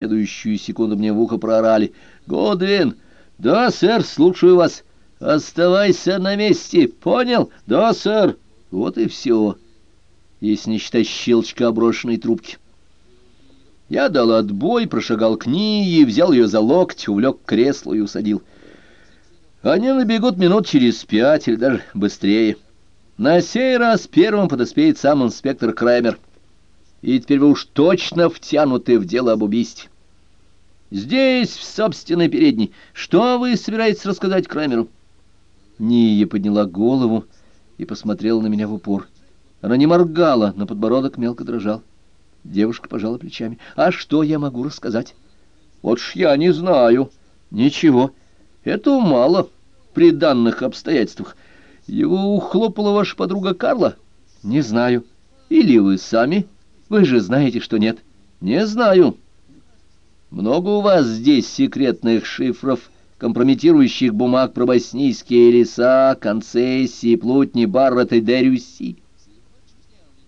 следующую секунду мне в ухо проорали. «Годвин!» «Да, сэр, слушаю вас. Оставайся на месте. Понял?» «Да, сэр». Вот и все, если не считать щелчка брошенной трубки. Я дал отбой, прошагал к Нии, взял ее за локоть, увлек к креслу и усадил. Они набегут минут через пять или даже быстрее. На сей раз первым подоспеет сам инспектор Краймер и теперь вы уж точно втянуты в дело об убийстве. Здесь, в собственной передней, что вы собираетесь рассказать Крамеру? Ния подняла голову и посмотрела на меня в упор. Она не моргала, но подбородок мелко дрожал. Девушка пожала плечами. «А что я могу рассказать?» «Вот ж я не знаю». «Ничего, этого мало при данных обстоятельствах. Его ухлопала ваша подруга Карла?» «Не знаю. Или вы сами?» Вы же знаете, что нет. Не знаю. Много у вас здесь секретных шифров, компрометирующих бумаг про боснийские леса, концессии, плутни, Баррет и Дерюси?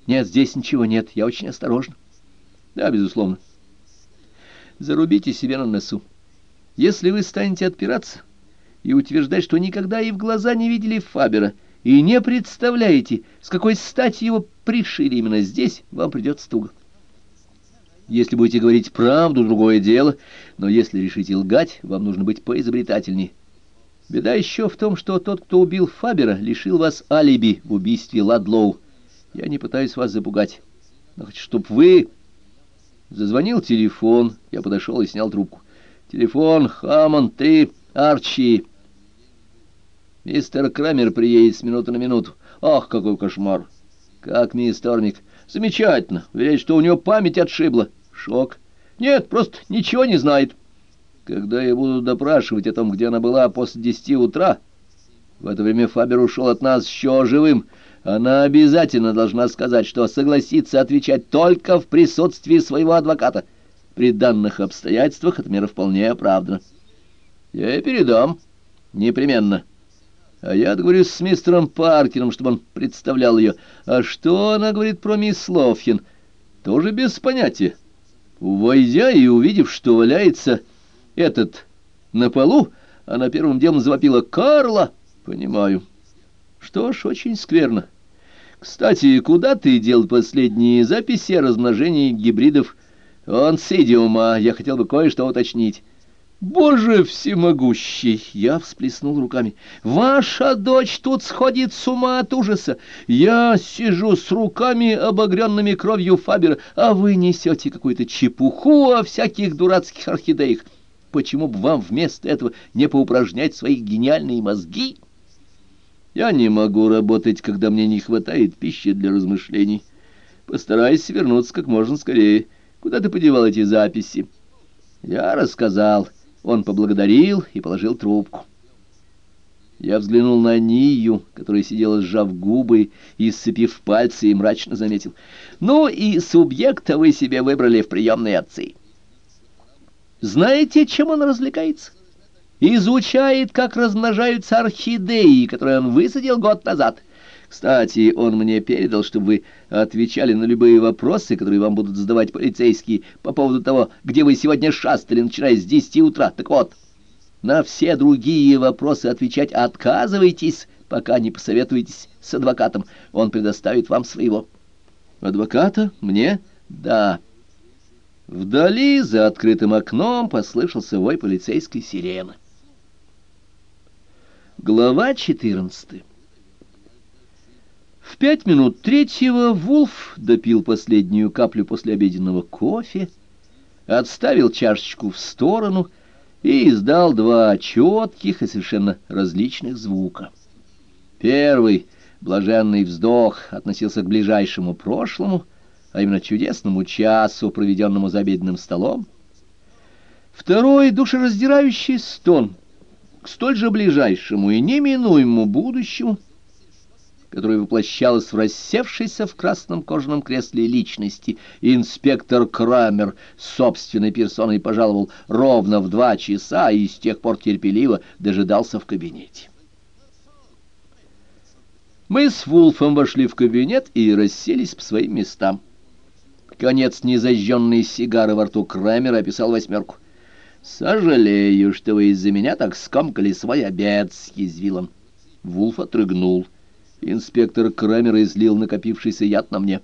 Нет, здесь ничего нет. Я очень осторожна. Да, безусловно. Зарубите себе на носу. Если вы станете отпираться и утверждать, что никогда и в глаза не видели Фабера, и не представляете, с какой стати его пришили именно здесь, вам придется туго. Если будете говорить правду, другое дело, но если решите лгать, вам нужно быть поизобретательнее. Беда еще в том, что тот, кто убил Фабера, лишил вас алиби в убийстве Ладлоу. Я не пытаюсь вас запугать, но хочу, чтобы вы... Зазвонил телефон, я подошел и снял трубку. Телефон, Хаммон, ты, Арчи. Мистер Крамер приедет с минуты на минуту. Ах, какой кошмар! Как мисс Тормик? Замечательно. Уверяет, что у него память отшибла. Шок. Нет, просто ничего не знает. Когда я буду допрашивать о том, где она была после десяти утра, в это время Фабер ушел от нас еще живым, она обязательно должна сказать, что согласится отвечать только в присутствии своего адвоката. При данных обстоятельствах эта мера вполне оправдана. Я и передам. Непременно. А я договорюсь с мистером Паркером, чтобы он представлял ее. А что она говорит про мисс Лофхин? Тоже без понятия. Войдя и увидев, что валяется этот на полу, она первым делом завопила «Карла!» Понимаю. Что ж, очень скверно. Кстати, куда ты дел последние записи о размножении гибридов онсидиума? Я хотел бы кое-что уточнить. «Боже всемогущий!» — я всплеснул руками. «Ваша дочь тут сходит с ума от ужаса. Я сижу с руками, обогренными кровью Фабера, а вы несете какую-то чепуху о всяких дурацких орхидеях. Почему бы вам вместо этого не поупражнять свои гениальные мозги?» «Я не могу работать, когда мне не хватает пищи для размышлений. Постарайся вернуться как можно скорее. Куда ты подевал эти записи?» «Я рассказал». Он поблагодарил и положил трубку. Я взглянул на Нию, которая сидела, сжав губы и сцепив пальцы, и мрачно заметил. «Ну и субъекта вы себе выбрали в приемные отцы. Знаете, чем он развлекается? Изучает, как размножаются орхидеи, которые он высадил год назад». Кстати, он мне передал, чтобы вы отвечали на любые вопросы, которые вам будут задавать полицейские по поводу того, где вы сегодня шастали, начиная с десяти утра. Так вот, на все другие вопросы отвечать отказывайтесь, пока не посоветуетесь с адвокатом. Он предоставит вам своего. Адвоката? Мне? Да. Вдали, за открытым окном, послышался вой полицейской сирены. Глава четырнадцатая. В пять минут третьего Вулф допил последнюю каплю после обеденного кофе, отставил чашечку в сторону и издал два четких и совершенно различных звука. Первый, блаженный вздох, относился к ближайшему прошлому, а именно чудесному часу, проведенному за обеденным столом. Второй, душераздирающий стон, к столь же ближайшему и неминуемому будущему — которая воплощалась в рассевшейся в красном кожаном кресле личности. Инспектор Крамер собственной персоной пожаловал ровно в два часа и с тех пор терпеливо дожидался в кабинете. Мы с Вулфом вошли в кабинет и расселись по своим местам. Конец незажженной сигары во рту Крамера описал восьмерку. «Сожалею, что вы из-за меня так скомкали свой обед», — съязвил он. Вулф отрыгнул. Инспектор Крамер излил накопившийся яд на мне.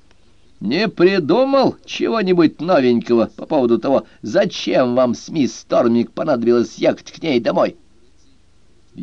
«Не придумал чего-нибудь новенького по поводу того, зачем вам с мисс Стормик понадобилось ехать к ней домой?»